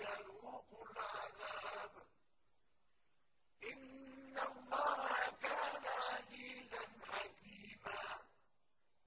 يَلُونَ